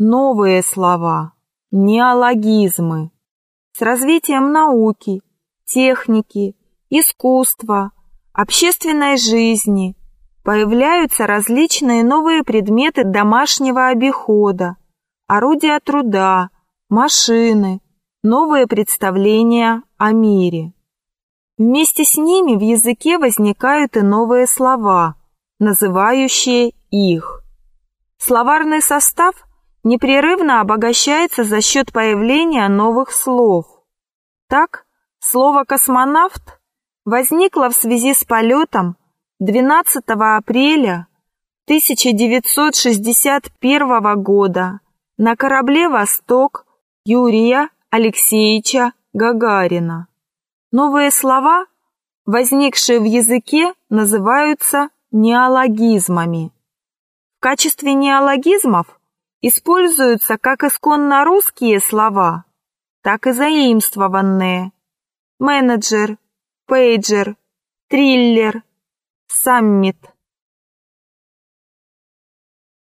новые слова, неологизмы. С развитием науки, техники, искусства, общественной жизни появляются различные новые предметы домашнего обихода, орудия труда, машины, новые представления о мире. Вместе с ними в языке возникают и новые слова, называющие их. Словарный состав непрерывно обогащается за счет появления новых слов. Так, слово «космонавт» возникло в связи с полетом 12 апреля 1961 года на корабле «Восток» Юрия Алексеевича Гагарина. Новые слова, возникшие в языке, называются неологизмами. В качестве неологизмов используются как исконно русские слова, так и заимствованные. Менеджер, пейджер, триллер, саммит –